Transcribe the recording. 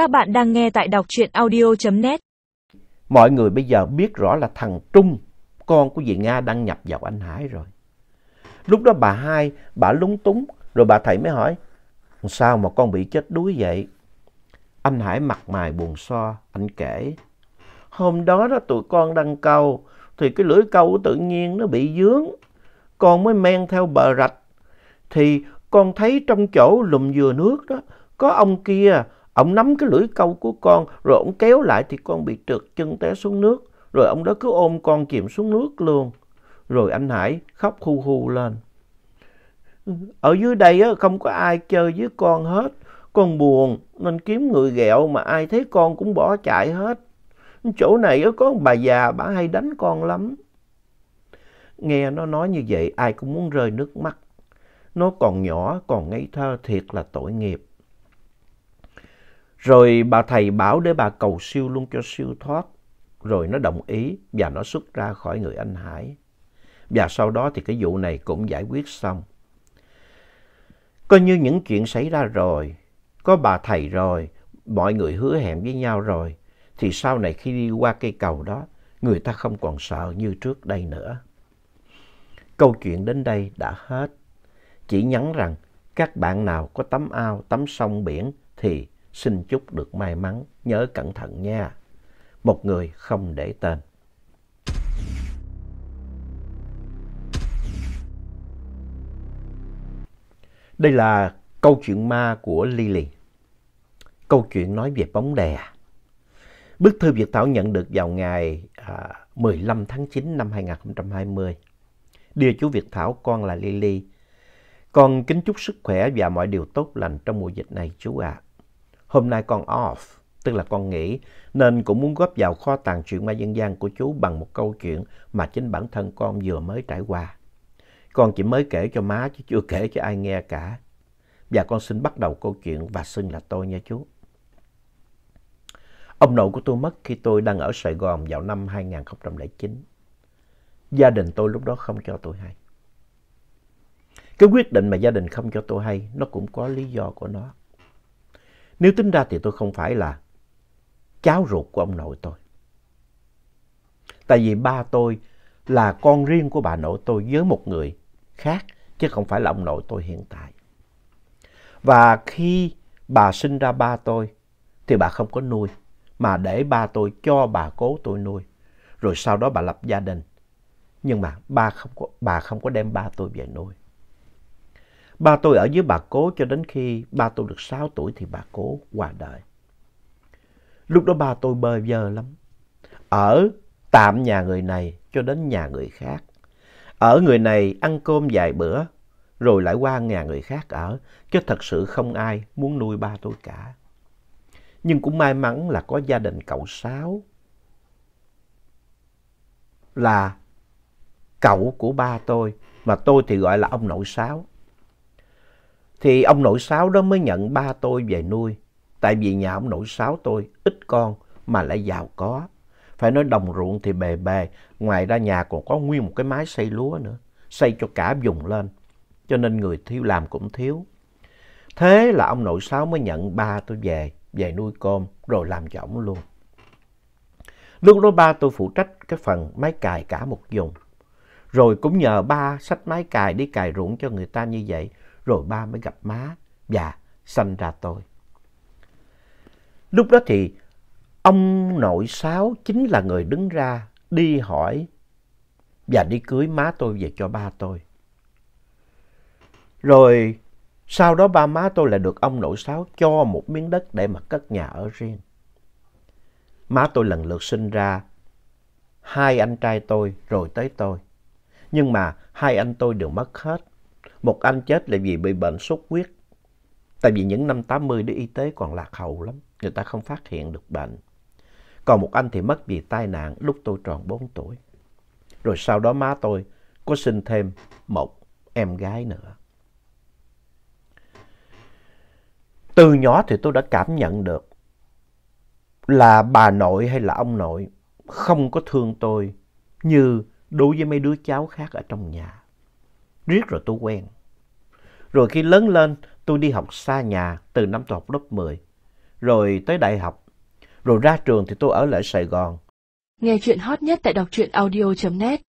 Các bạn đang nghe tại đọc truyện audio.net. Mọi người bây giờ biết rõ là thằng Trung, con của dì Nga đang nhập vào anh Hải rồi. Lúc đó bà hai, bà lúng túng, rồi bà thầy mới hỏi, sao mà con bị chết đuối vậy? Anh Hải mặt mày buồn so, anh kể. Hôm đó đó tụi con đang câu, thì cái lưỡi câu tự nhiên nó bị dướng. Con mới men theo bờ rạch, thì con thấy trong chỗ lùm dừa nước đó, có ông kia, ông nắm cái lưỡi câu của con, rồi ông kéo lại thì con bị trượt chân té xuống nước. Rồi ông đó cứ ôm con chìm xuống nước luôn. Rồi anh Hải khóc hu hu lên. Ở dưới đây á, không có ai chơi với con hết. Con buồn nên kiếm người ghẹo mà ai thấy con cũng bỏ chạy hết. Chỗ này á, có bà già bà hay đánh con lắm. Nghe nó nói như vậy ai cũng muốn rơi nước mắt. Nó còn nhỏ, còn ngây thơ thiệt là tội nghiệp. Rồi bà thầy bảo để bà cầu siêu luôn cho siêu thoát. Rồi nó đồng ý và nó xuất ra khỏi người anh Hải. Và sau đó thì cái vụ này cũng giải quyết xong. Coi như những chuyện xảy ra rồi, có bà thầy rồi, mọi người hứa hẹn với nhau rồi, thì sau này khi đi qua cây cầu đó, người ta không còn sợ như trước đây nữa. Câu chuyện đến đây đã hết. Chỉ nhắn rằng các bạn nào có tấm ao, tấm sông biển thì xin chúc được may mắn, nhớ cẩn thận nha. Một người không để tên. Đây là câu chuyện ma của Lily. Câu chuyện nói về bóng đè. Bức thư Việt Thảo nhận được vào ngày à, 15 tháng 9 năm 2020. Đưa chú Việt Thảo, con là Lily. Con kính chúc sức khỏe và mọi điều tốt lành trong mùa dịch này chú ạ. À. Hôm nay con off, tức là con nghỉ, nên cũng muốn góp vào kho tàng truyện ma dân gian của chú bằng một câu chuyện mà chính bản thân con vừa mới trải qua. Con chỉ mới kể cho má chứ chưa kể cho ai nghe cả. Và con xin bắt đầu câu chuyện và xưng là tôi nha chú. Ông nội của tôi mất khi tôi đang ở Sài Gòn vào năm 2009. Gia đình tôi lúc đó không cho tôi hay. Cái quyết định mà gia đình không cho tôi hay, nó cũng có lý do của nó. Nếu tính ra thì tôi không phải là cháu ruột của ông nội tôi. Tại vì ba tôi là con riêng của bà nội tôi với một người khác, chứ không phải là ông nội tôi hiện tại. Và khi bà sinh ra ba tôi, thì bà không có nuôi, mà để ba tôi cho bà cố tôi nuôi. Rồi sau đó bà lập gia đình. Nhưng mà ba không có, bà không có đem ba tôi về nuôi. Ba tôi ở với bà cố cho đến khi ba tôi được 6 tuổi thì bà cố qua đời. Lúc đó ba tôi bơ vơ lắm. Ở tạm nhà người này cho đến nhà người khác. Ở người này ăn cơm vài bữa, rồi lại qua nhà người khác ở, chứ thật sự không ai muốn nuôi ba tôi cả. Nhưng cũng may mắn là có gia đình cậu Sáu, là cậu của ba tôi, mà tôi thì gọi là ông nội Sáu. Thì ông nội Sáu đó mới nhận ba tôi về nuôi, tại vì nhà ông nội Sáu tôi ít con mà lại giàu có. Phải nói đồng ruộng thì bề bề, ngoài ra nhà còn có nguyên một cái mái xây lúa nữa, xây cho cả vùng lên, cho nên người thiếu làm cũng thiếu. Thế là ông nội Sáu mới nhận ba tôi về, về nuôi cơm, rồi làm cho ổng luôn. Lúc đó ba tôi phụ trách cái phần máy cài cả một vùng. Rồi cũng nhờ ba sách máy cài đi cài ruộng cho người ta như vậy, rồi ba mới gặp má và sanh ra tôi. Lúc đó thì ông nội Sáu chính là người đứng ra đi hỏi và đi cưới má tôi về cho ba tôi. Rồi sau đó ba má tôi lại được ông nội Sáu cho một miếng đất để mà cất nhà ở riêng. Má tôi lần lượt sinh ra hai anh trai tôi rồi tới tôi. Nhưng mà hai anh tôi đều mất hết. Một anh chết là vì bị bệnh sốt huyết. Tại vì những năm 80 đó y tế còn lạc hậu lắm. Người ta không phát hiện được bệnh. Còn một anh thì mất vì tai nạn lúc tôi tròn 4 tuổi. Rồi sau đó má tôi có sinh thêm một em gái nữa. Từ nhỏ thì tôi đã cảm nhận được là bà nội hay là ông nội không có thương tôi như đối với mấy đứa cháu khác ở trong nhà. Riết rồi tôi quen. Rồi khi lớn lên, tôi đi học xa nhà từ năm tôi học lớp 10. rồi tới đại học. Rồi ra trường thì tôi ở lại Sài Gòn. Nghe chuyện hot nhất tại đọc truyện audio.net